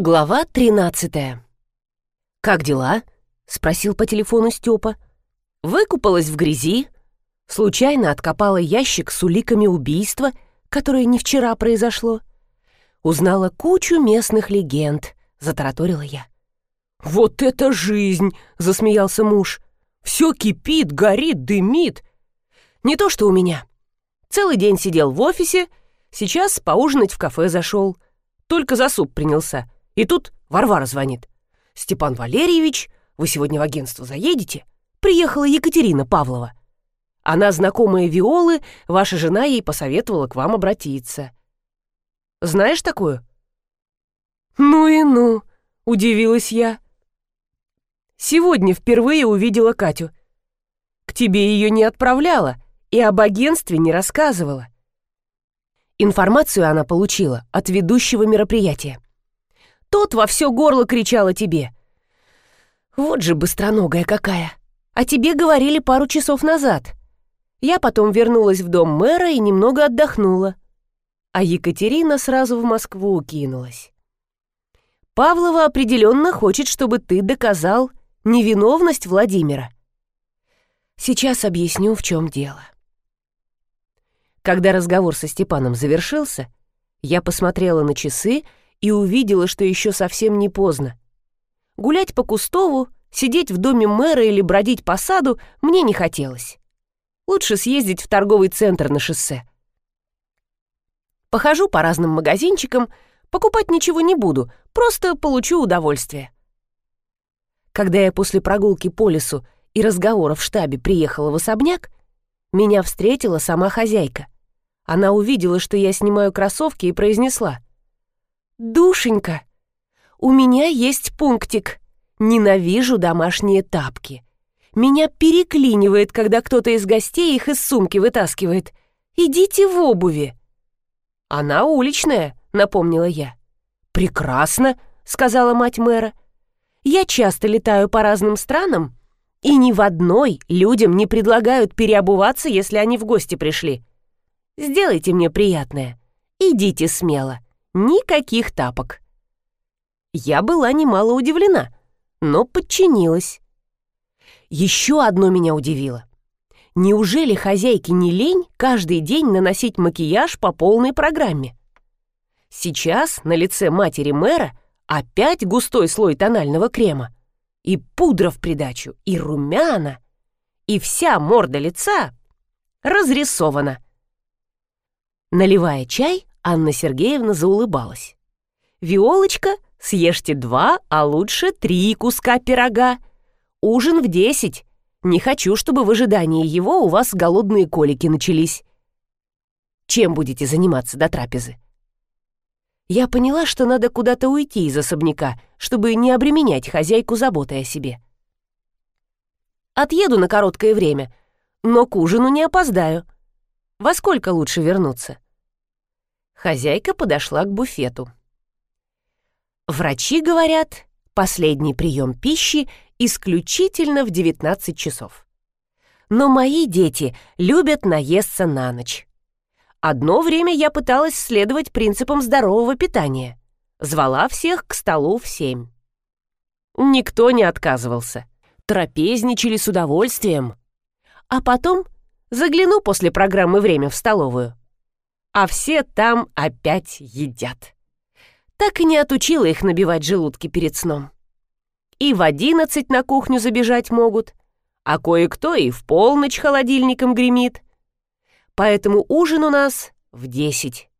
Глава 13 «Как дела?» — спросил по телефону Степа. Выкупалась в грязи, случайно откопала ящик с уликами убийства, которое не вчера произошло. Узнала кучу местных легенд, затараторила я. «Вот это жизнь!» — засмеялся муж. «Все кипит, горит, дымит. Не то что у меня. Целый день сидел в офисе, сейчас поужинать в кафе зашел. Только за суп принялся. И тут Варвара звонит. «Степан Валерьевич, вы сегодня в агентство заедете?» Приехала Екатерина Павлова. Она знакомая Виолы, ваша жена ей посоветовала к вам обратиться. Знаешь такую? Ну и ну, удивилась я. Сегодня впервые увидела Катю. К тебе ее не отправляла и об агентстве не рассказывала. Информацию она получила от ведущего мероприятия. Тот во все горло кричал о тебе. Вот же быстроногая какая. А тебе говорили пару часов назад. Я потом вернулась в дом мэра и немного отдохнула. А Екатерина сразу в Москву кинулась. Павлова определенно хочет, чтобы ты доказал невиновность Владимира. Сейчас объясню, в чем дело. Когда разговор со Степаном завершился, я посмотрела на часы и увидела, что еще совсем не поздно. Гулять по Кустову, сидеть в доме мэра или бродить по саду мне не хотелось. Лучше съездить в торговый центр на шоссе. Похожу по разным магазинчикам, покупать ничего не буду, просто получу удовольствие. Когда я после прогулки по лесу и разговора в штабе приехала в особняк, меня встретила сама хозяйка. Она увидела, что я снимаю кроссовки и произнесла — «Душенька, у меня есть пунктик. Ненавижу домашние тапки. Меня переклинивает, когда кто-то из гостей их из сумки вытаскивает. Идите в обуви». «Она уличная», — напомнила я. «Прекрасно», — сказала мать мэра. «Я часто летаю по разным странам, и ни в одной людям не предлагают переобуваться, если они в гости пришли. Сделайте мне приятное. Идите смело. Никаких тапок. Я была немало удивлена, но подчинилась. Еще одно меня удивило. Неужели хозяйке не лень каждый день наносить макияж по полной программе? Сейчас на лице матери мэра опять густой слой тонального крема. И пудра в придачу, и румяна. И вся морда лица разрисована. Наливая чай, Анна Сергеевна заулыбалась. «Виолочка, съешьте два, а лучше три куска пирога. Ужин в десять. Не хочу, чтобы в ожидании его у вас голодные колики начались. Чем будете заниматься до трапезы?» Я поняла, что надо куда-то уйти из особняка, чтобы не обременять хозяйку заботой о себе. Отъеду на короткое время, но к ужину не опоздаю. Во сколько лучше вернуться?» Хозяйка подошла к буфету. Врачи говорят, последний прием пищи исключительно в 19 часов. Но мои дети любят наесться на ночь. Одно время я пыталась следовать принципам здорового питания. Звала всех к столу в семь. Никто не отказывался. Трапезничали с удовольствием. А потом загляну после программы «Время» в столовую а все там опять едят. Так и не отучила их набивать желудки перед сном. И в одиннадцать на кухню забежать могут, а кое-кто и в полночь холодильником гремит. Поэтому ужин у нас в десять.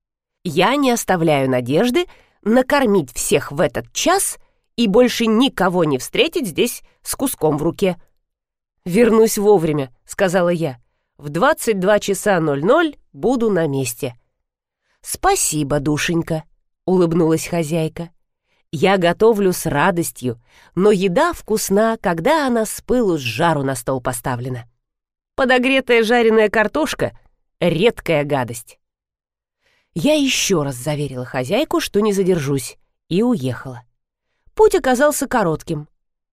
Я не оставляю надежды накормить всех в этот час и больше никого не встретить здесь с куском в руке. «Вернусь вовремя», — сказала я. «В 22 часа 00 буду на месте». «Спасибо, душенька», — улыбнулась хозяйка. «Я готовлю с радостью, но еда вкусна, когда она с пылу с жару на стол поставлена. Подогретая жареная картошка — редкая гадость». Я еще раз заверила хозяйку, что не задержусь, и уехала. Путь оказался коротким.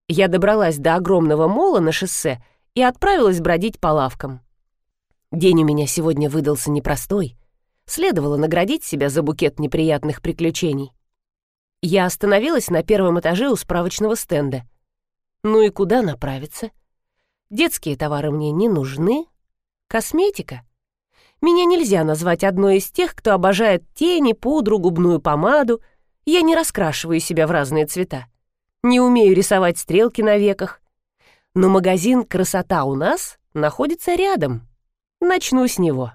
Я добралась до огромного мола на шоссе и отправилась бродить по лавкам. День у меня сегодня выдался непростой — Следовало наградить себя за букет неприятных приключений. Я остановилась на первом этаже у справочного стенда. Ну и куда направиться? Детские товары мне не нужны. Косметика? Меня нельзя назвать одной из тех, кто обожает тени, пудру, губную помаду. Я не раскрашиваю себя в разные цвета. Не умею рисовать стрелки на веках. Но магазин «Красота у нас» находится рядом. Начну с него.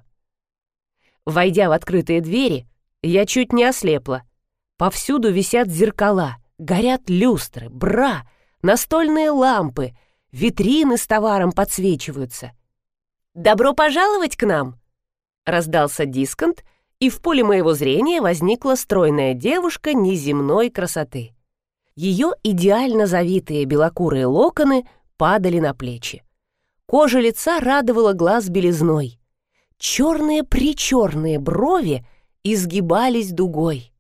Войдя в открытые двери, я чуть не ослепла. Повсюду висят зеркала, горят люстры, бра, настольные лампы, витрины с товаром подсвечиваются. «Добро пожаловать к нам!» Раздался дисконт, и в поле моего зрения возникла стройная девушка неземной красоты. Ее идеально завитые белокурые локоны падали на плечи. Кожа лица радовала глаз белизной. Черные-причерные брови изгибались дугой.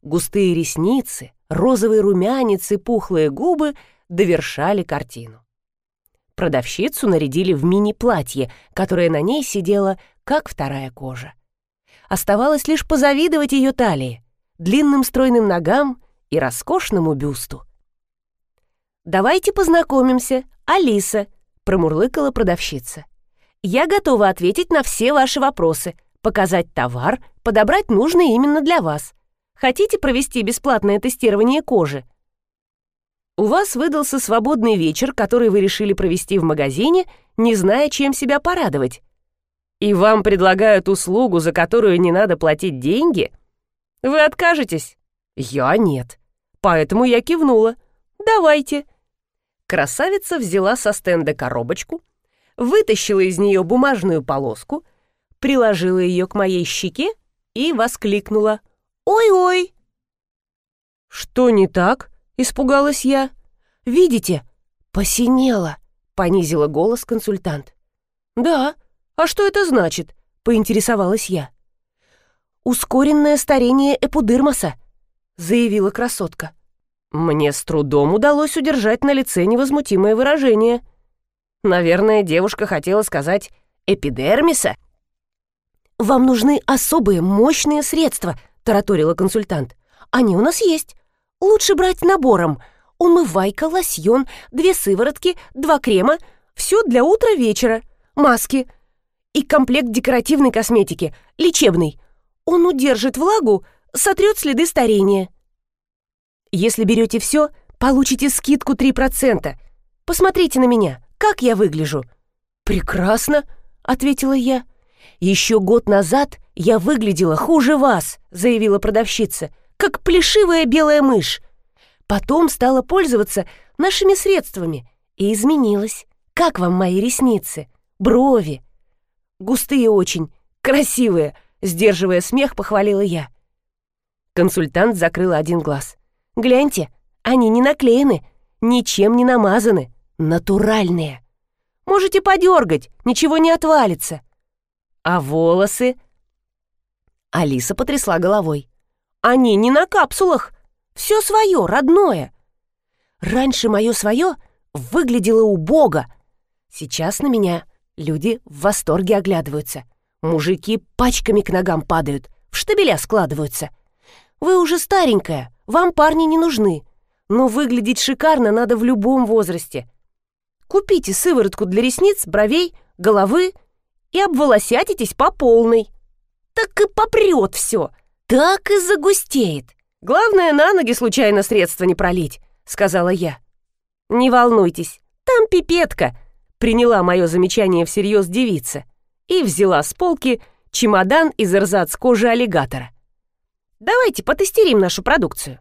Густые ресницы, розовый румянец и пухлые губы довершали картину. Продавщицу нарядили в мини-платье, которое на ней сидело, как вторая кожа. Оставалось лишь позавидовать ее талии, длинным стройным ногам и роскошному бюсту. «Давайте познакомимся, Алиса», — промурлыкала продавщица. «Я готова ответить на все ваши вопросы, показать товар, подобрать нужный именно для вас. Хотите провести бесплатное тестирование кожи? У вас выдался свободный вечер, который вы решили провести в магазине, не зная, чем себя порадовать. И вам предлагают услугу, за которую не надо платить деньги? Вы откажетесь? Я нет. Поэтому я кивнула. Давайте. Красавица взяла со стенда коробочку, вытащила из нее бумажную полоску, приложила ее к моей щеке и воскликнула. «Ой-ой!» «Что не так?» — испугалась я. «Видите? Посинела!» — понизила голос консультант. «Да. А что это значит?» — поинтересовалась я. «Ускоренное старение эпудермоса», — заявила красотка. Мне с трудом удалось удержать на лице невозмутимое выражение. Наверное, девушка хотела сказать «эпидермиса». «Вам нужны особые мощные средства», — тараторила консультант. «Они у нас есть. Лучше брать набором. Умывайка, лосьон, две сыворотки, два крема. Все для утра-вечера. Маски. И комплект декоративной косметики, лечебный. Он удержит влагу, сотрет следы старения. Если берете все, получите скидку 3%. Посмотрите на меня, как я выгляжу». «Прекрасно», — ответила я. «Еще год назад я выглядела хуже вас», — заявила продавщица, «как плешивая белая мышь. Потом стала пользоваться нашими средствами и изменилась. Как вам мои ресницы? Брови?» «Густые очень, красивые», — сдерживая смех, похвалила я. Консультант закрыла один глаз. «Гляньте, они не наклеены, ничем не намазаны, натуральные. Можете подергать, ничего не отвалится». А волосы? Алиса потрясла головой. Они не на капсулах. Все свое, родное. Раньше мое свое выглядело убого. Сейчас на меня люди в восторге оглядываются. Мужики пачками к ногам падают, в штабеля складываются. Вы уже старенькая, вам парни не нужны. Но выглядеть шикарно надо в любом возрасте. Купите сыворотку для ресниц, бровей, головы и обволосятитесь по полной. Так и попрет все, так и загустеет. Главное, на ноги случайно средства не пролить, сказала я. Не волнуйтесь, там пипетка, приняла мое замечание всерьез девица и взяла с полки чемодан из эрзац кожи аллигатора. Давайте потестирим нашу продукцию.